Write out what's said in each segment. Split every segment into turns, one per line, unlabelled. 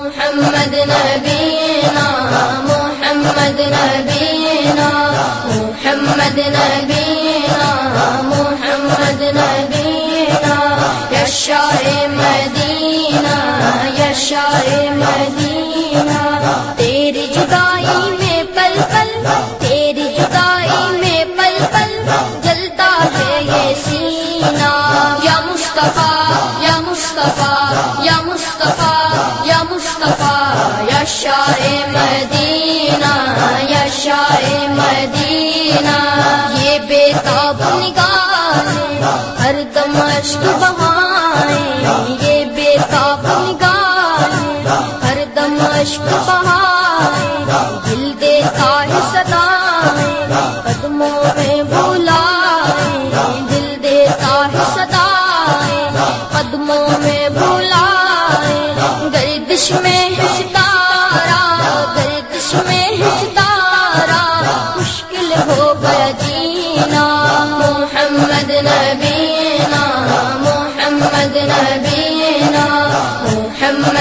محمد نبینا محمد نبینا محمد نبینا محمد نبینا یشار مدینہ یشار مدینہ، تیری جدائی میں پل پل تیری جدائی میں پل پل جلتا ہے یہ سینہ، یا مصطفیٰ یا مصطفیٰ یا مصطفیٰ مصطفیٰ یشار مدینہ یشار مدینہ یہ بے تاب نگاہ ہر دم اشک بہائیں یہ بے تاب نگاہ ہر دم اشک بہائیں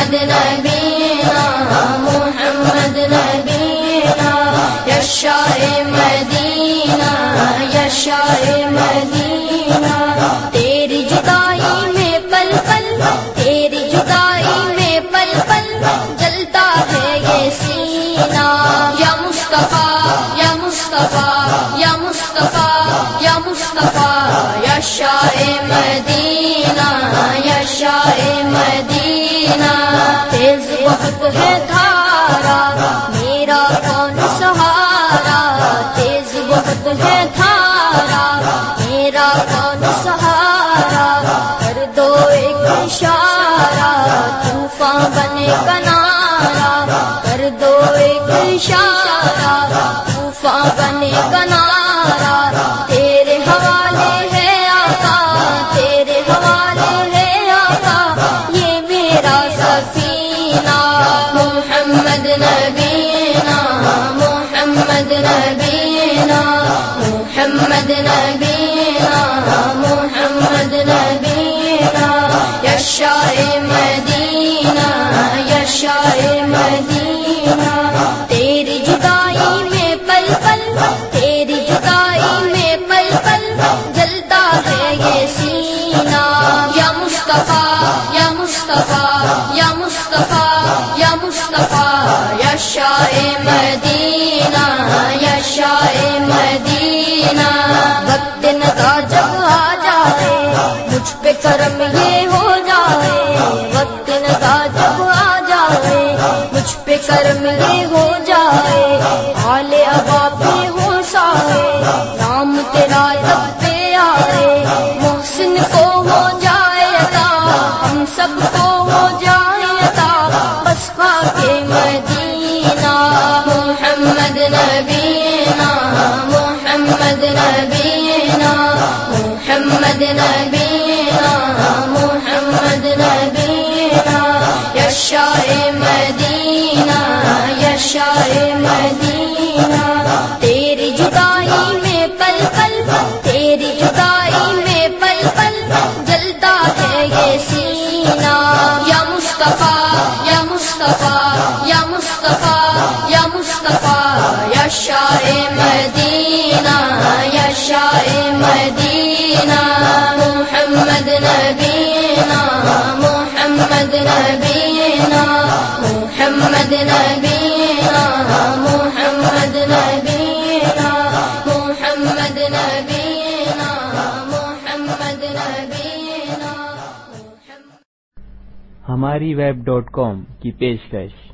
محمد نبینا محمد نبینا یشار مدینہ یشار مدینہ، تیری جدائی میں پل پل، تیری جدائی میں پل پل، جلتا ہے یہ سینہ، یا مصطفیٰ یا مصطفیٰ یا مصطفیٰ یا مصطفیٰ۔ یا مدینہ یا مدینہ، تیز وقت ہے دھارا میرا کون سہارا؟ تیز وقت ہے دھارا نبینا، محمد نبینا محمد نبینا محمد نبینا یشار مدینہ یشار مدینہ، تیری جدائی میں پل پل تیری جدائی میں پل پل جلتا ہے یہ سینہ یا مصطفیٰ یا مصطفیٰ یا مصطفیٰ، یا مصطفیٰ مدینہ، یا مدینہ۔ وقت ندا جب آ جائے، مجھ پہ کرم یہ ہو جائے۔ وقت ندا جب آ جائے، مجھ پہ کرم یہ ہو جائے۔ حال ابا پہ ہو سائے رام تیرا تب پہ آئے۔ محسن کو ہو جائے عطا، ہم سب کو ہو جائے۔ یشار مدینہ یشار مدینہ، تیری جدائی میں پل پل، تیری جدائی میں پل پل، جلتا ہے یہ سینہ۔ یا مصطفیٰ یا مصطفیٰ یا مصطفیٰ یا مصطفیٰ، یا مدینہ یا مدینہ۔ محمد نبینا محمد نبینا۔ محمد نبینا محمد نبینا محمد نبینا محمد نبینا
ہماری ویب ڈاٹ کام کی پیشکش۔